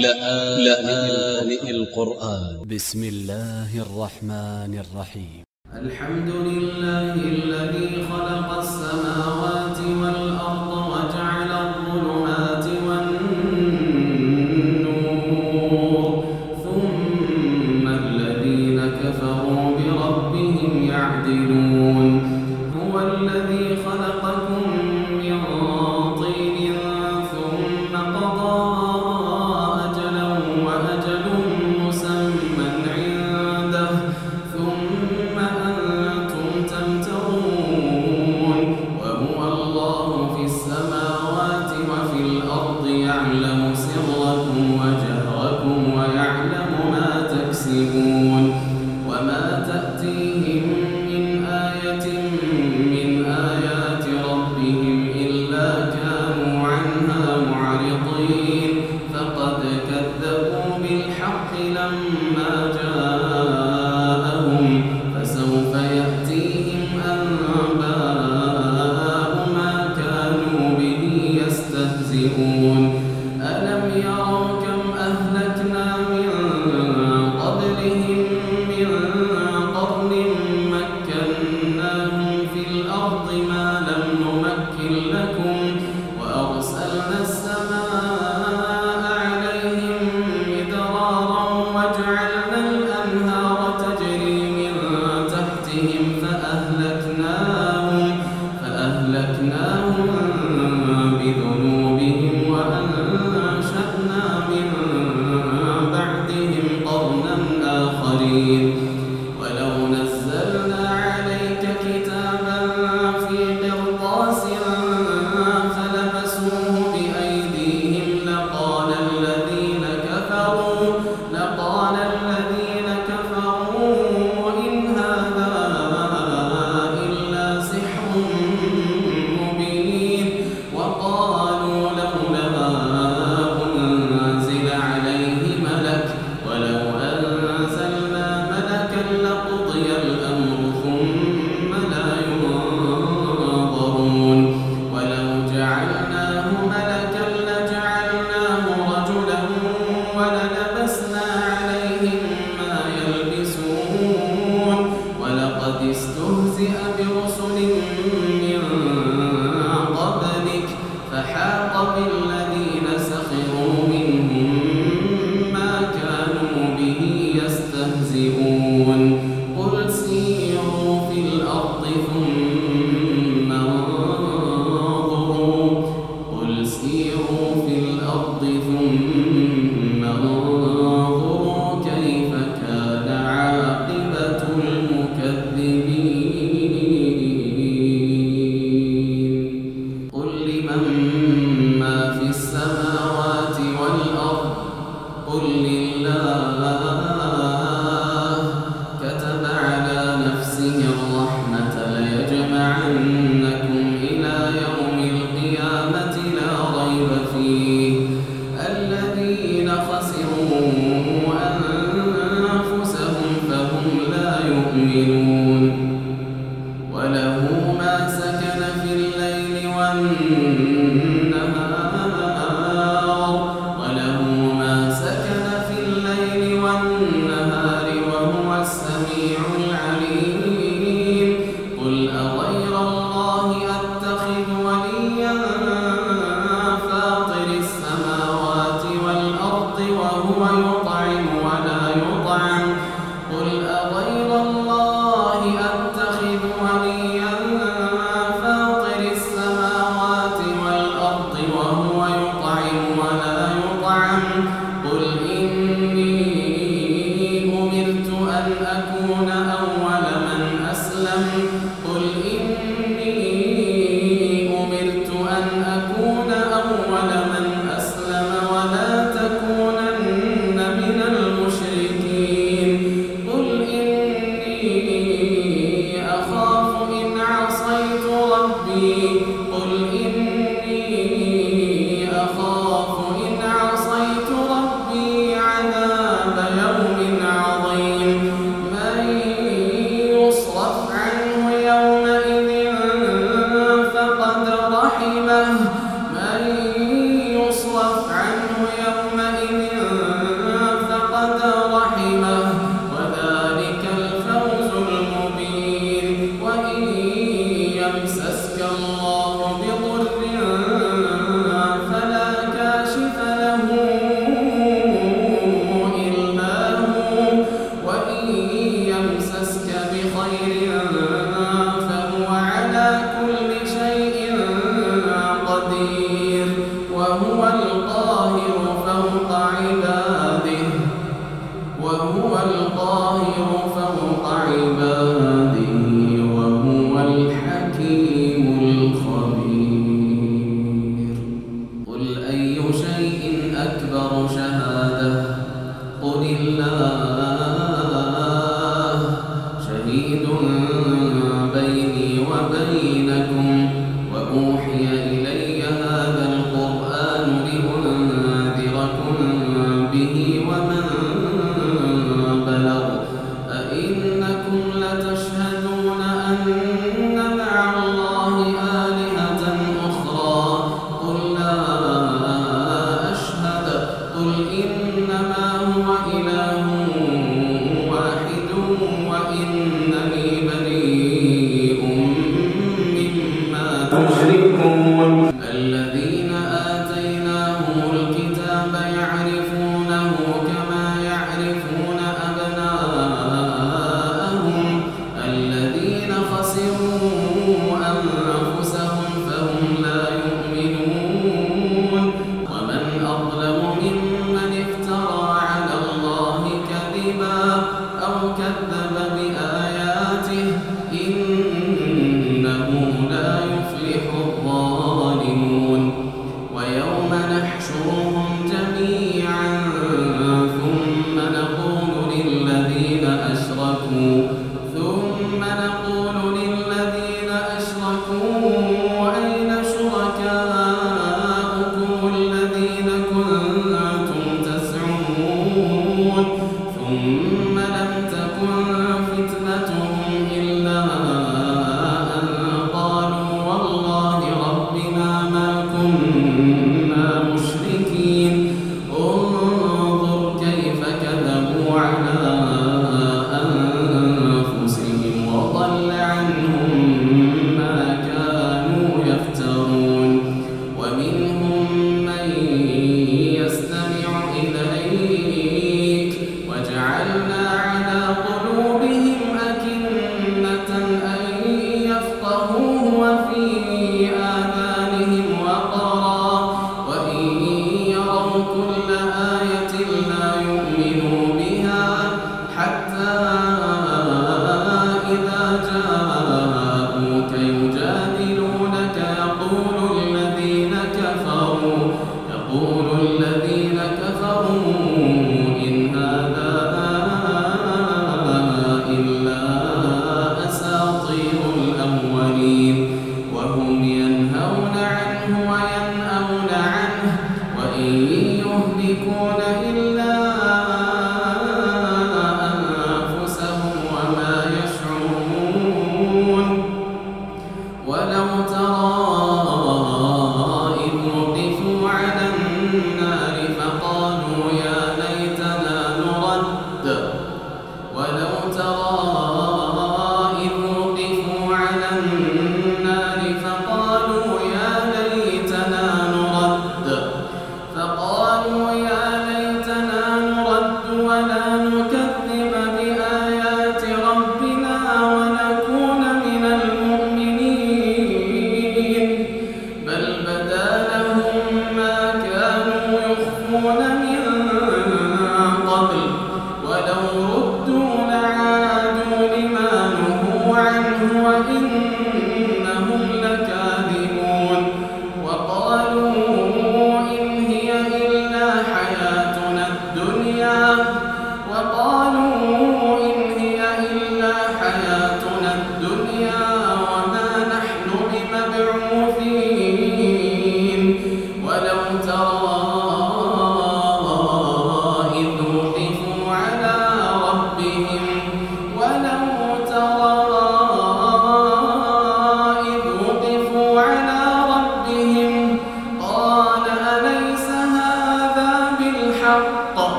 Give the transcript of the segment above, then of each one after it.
لآن, لآن القرآن. ب س م الله الرحمن الرحيم. الحمد لله الذي خلق السماوات Amém.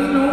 الْمُؤْمِنُونَ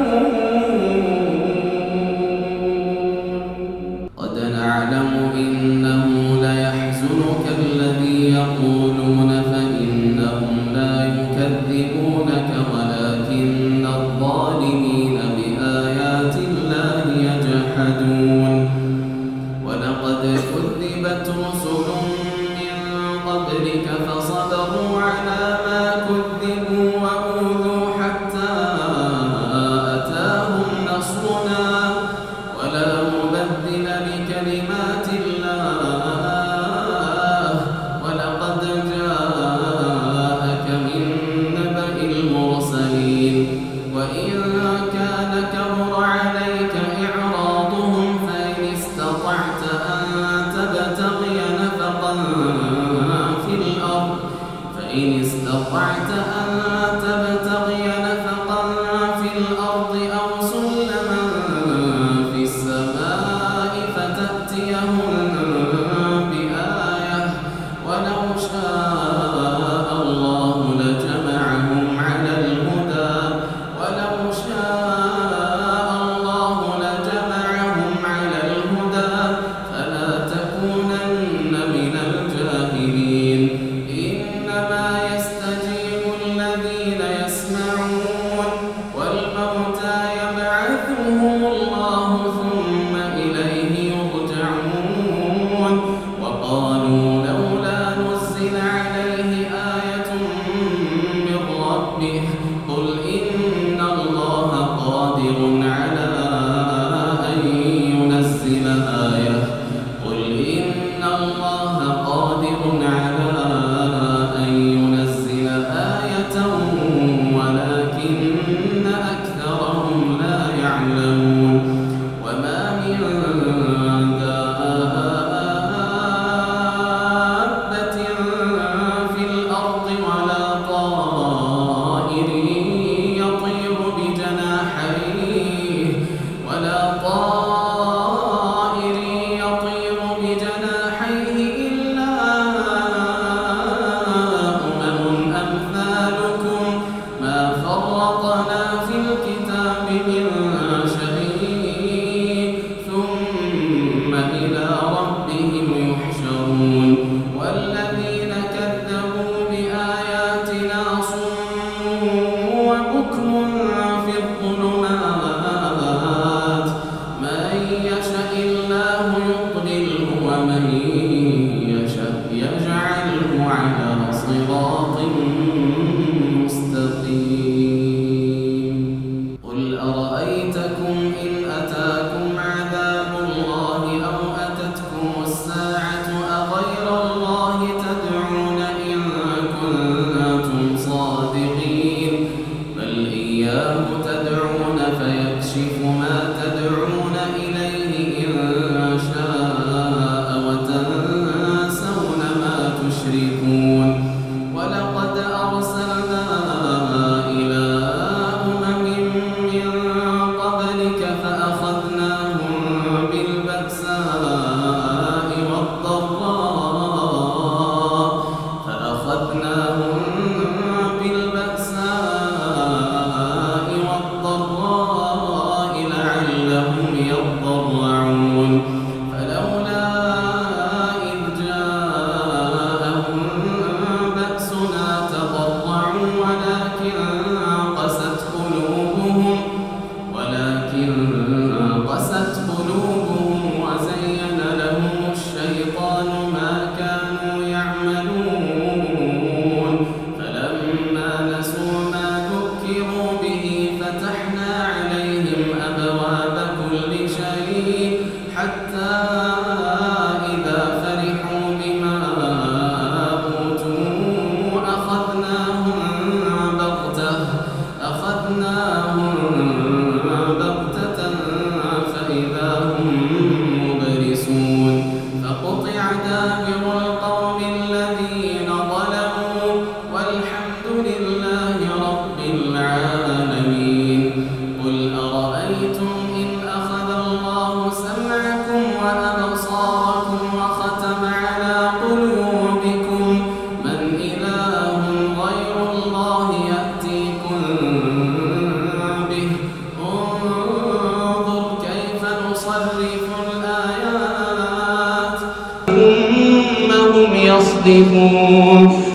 يصدفون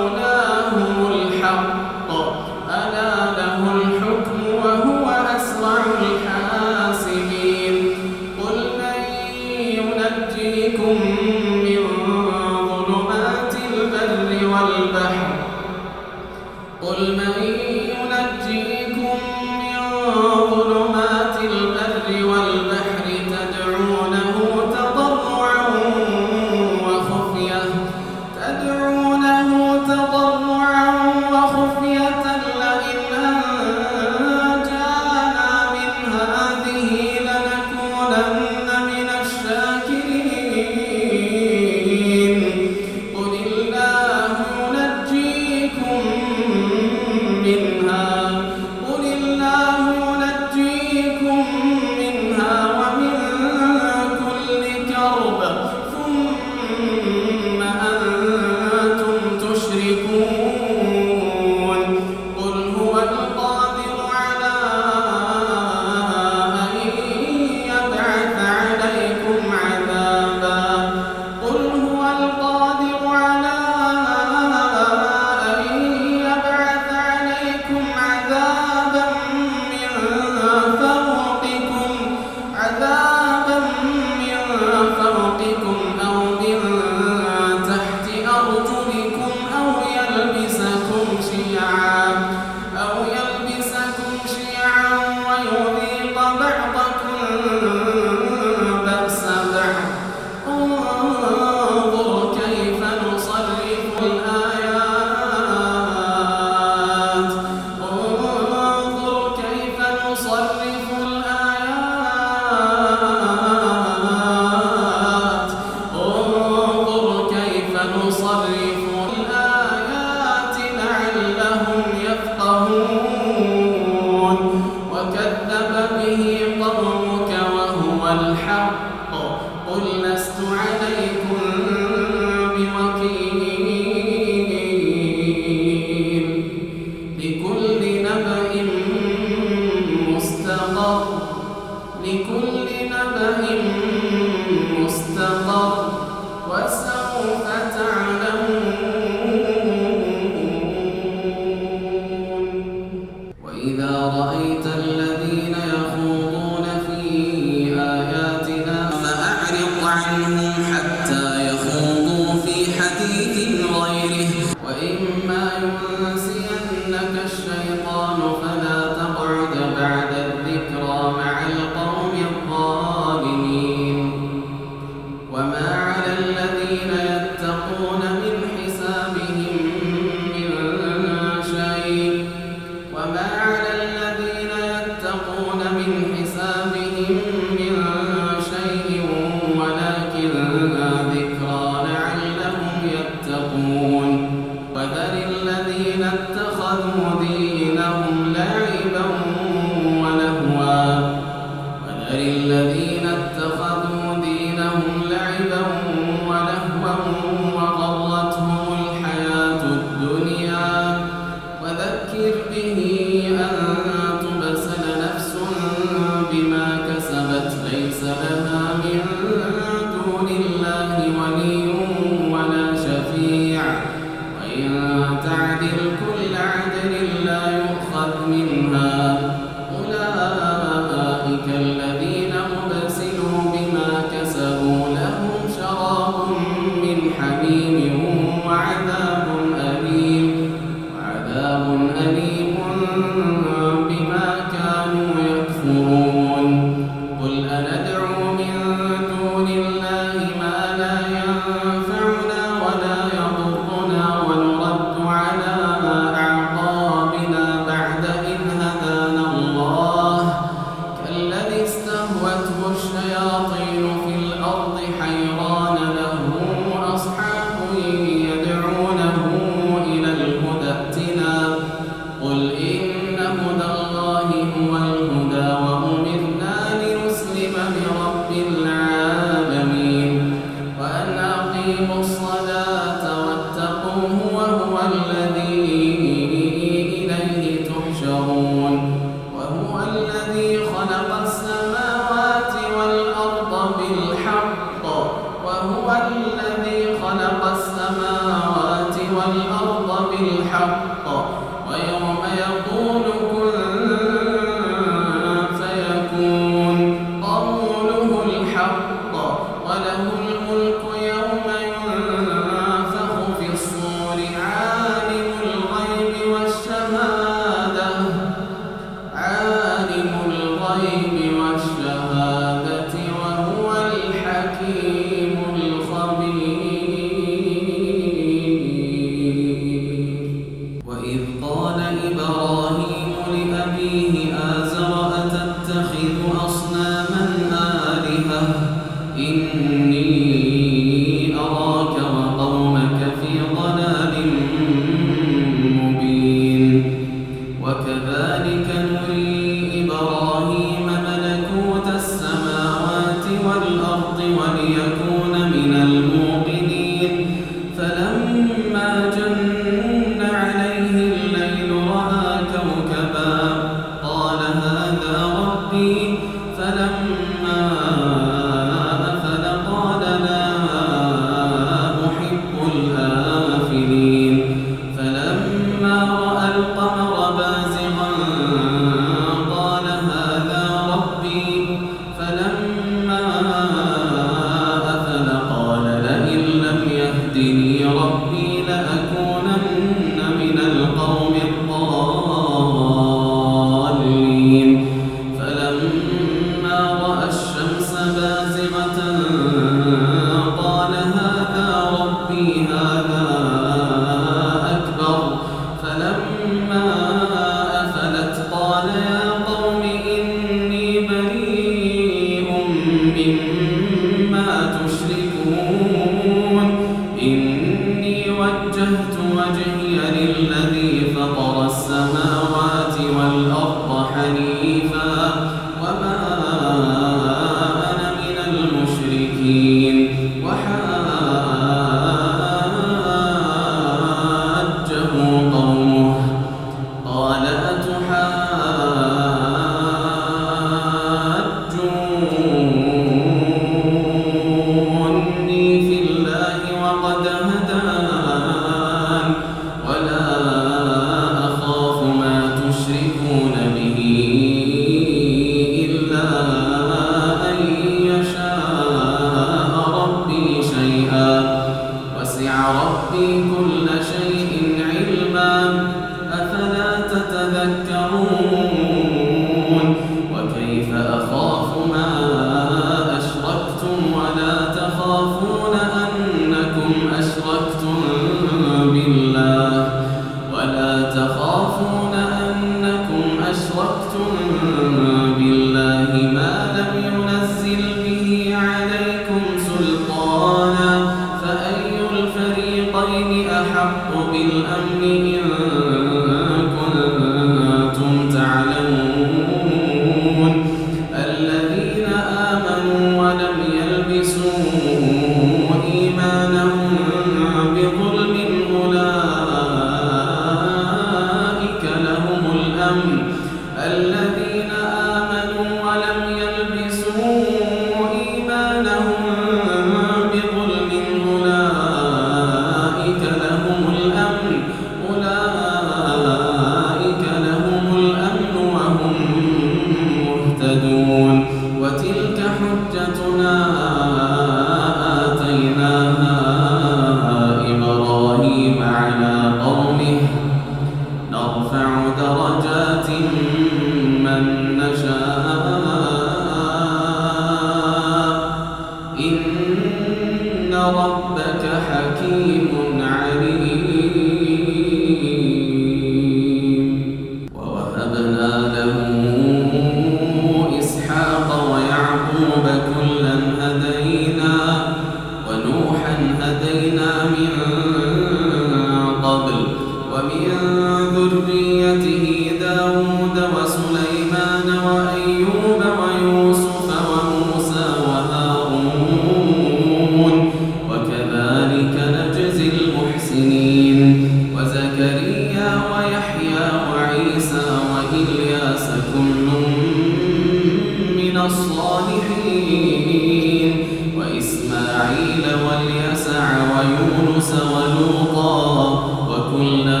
ويسع ويونس ولوطا وكلا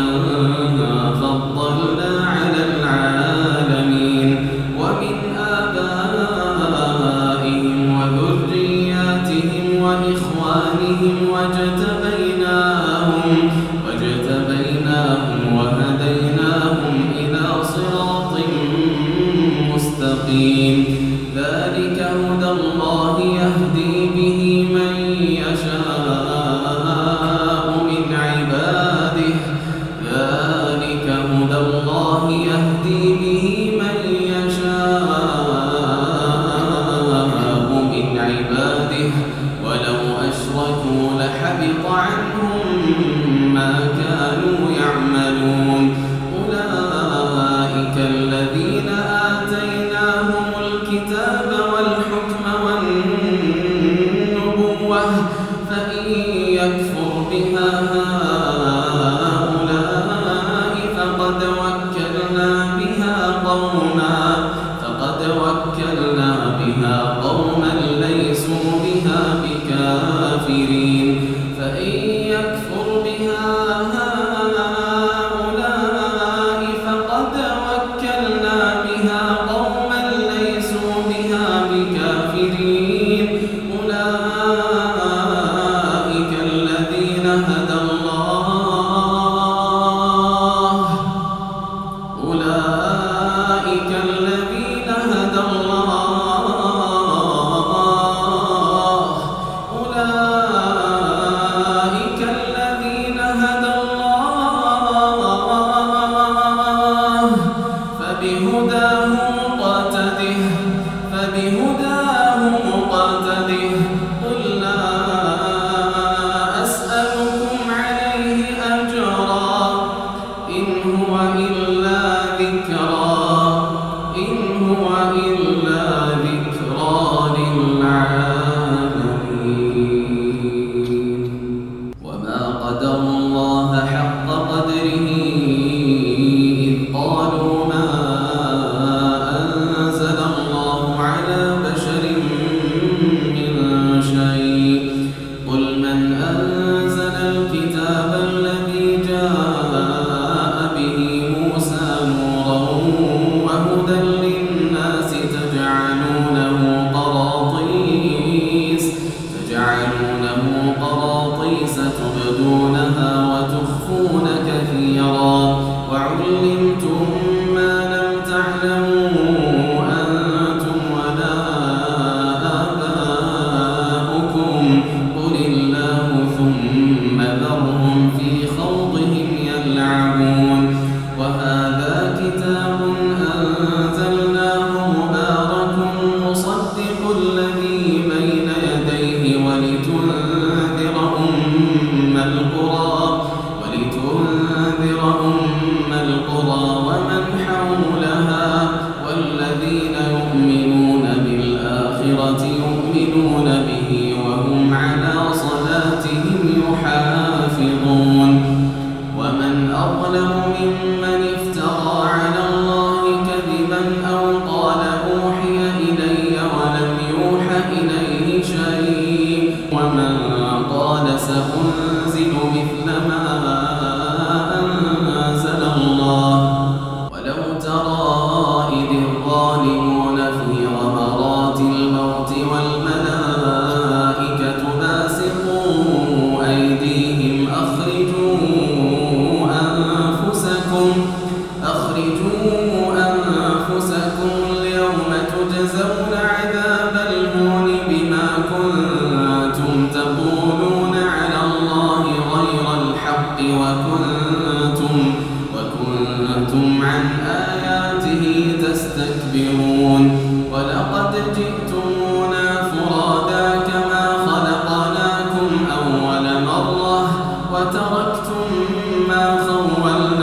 لقد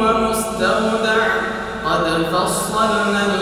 ومستودع. قد فصلنا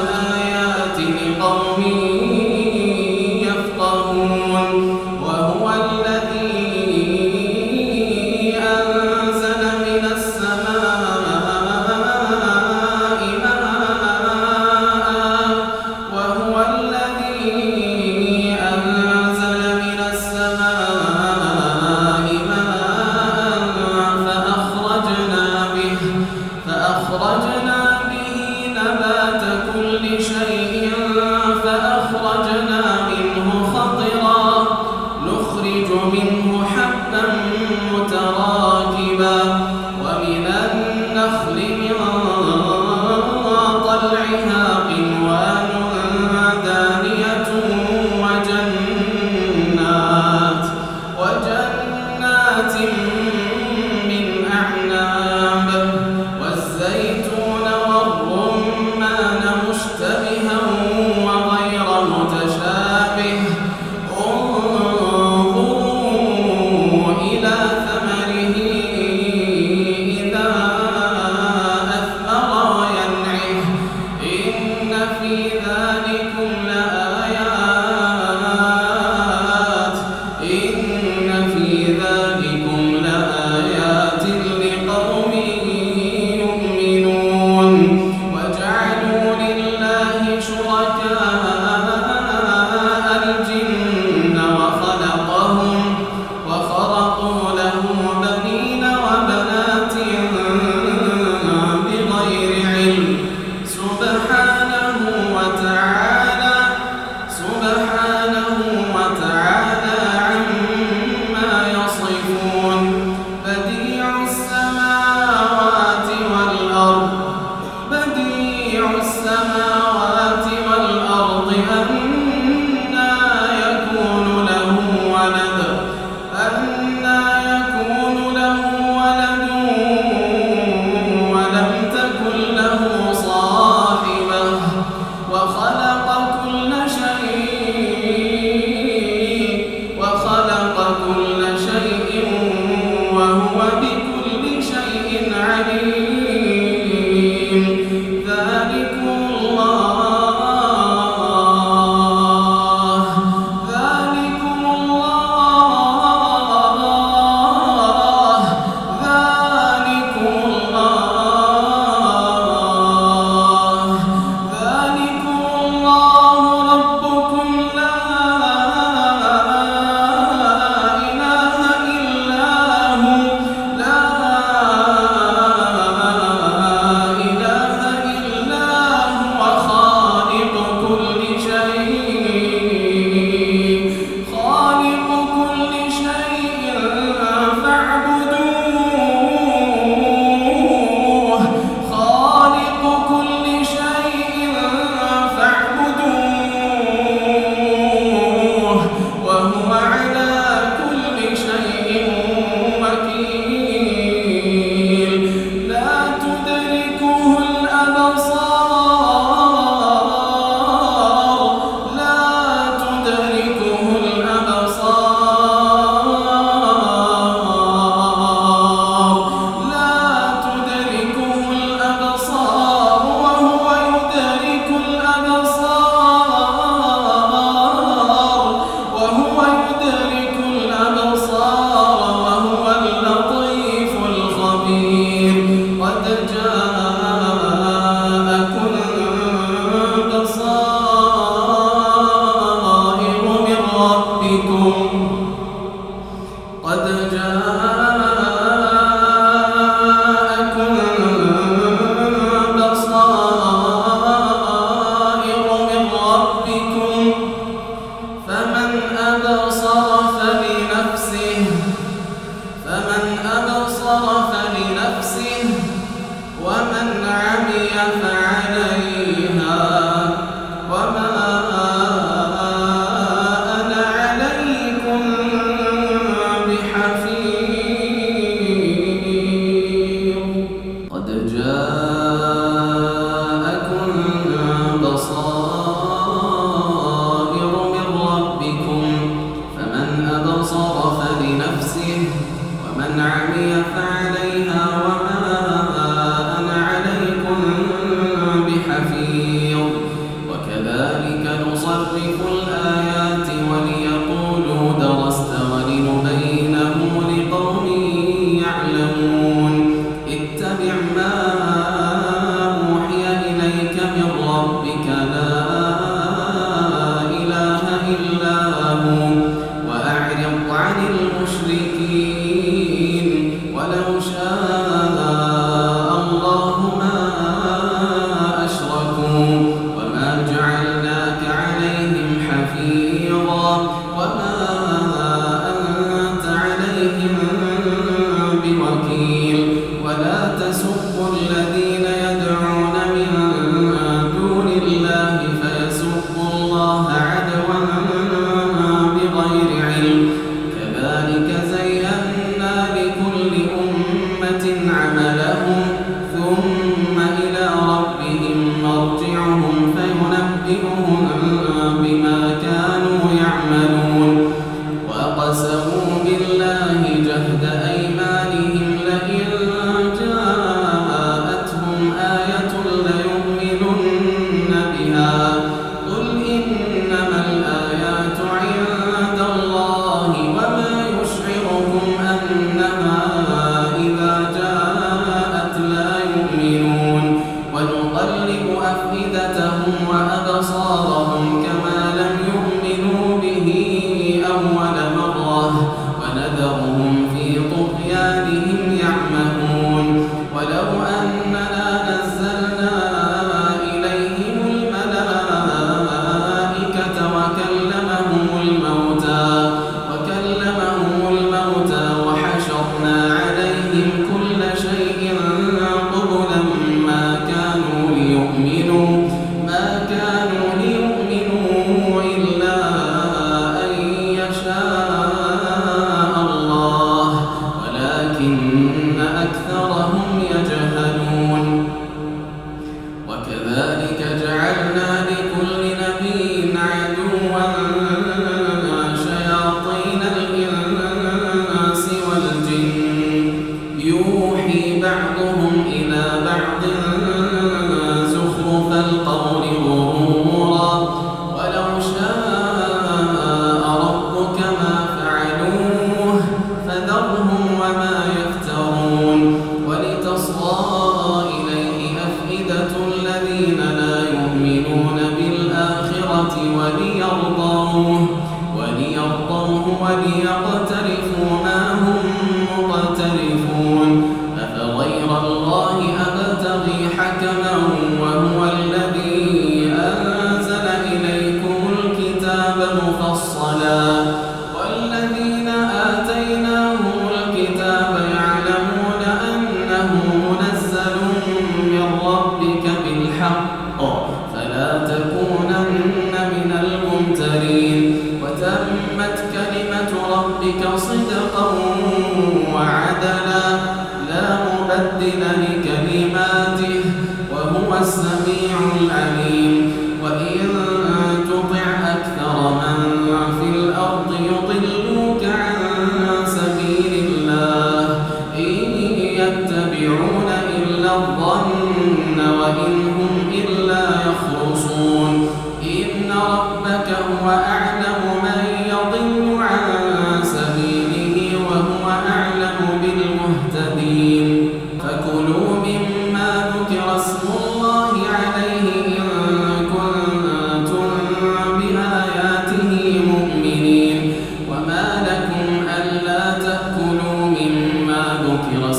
لم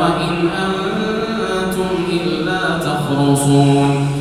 وإن أنتم إلا تخرصون.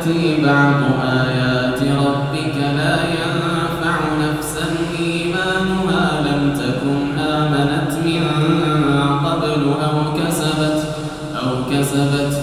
تأتي بعض آيات ربك لا ينفع نفسا. إيمانها لم تكن آمنت من قبل أو كسبت أو كسبت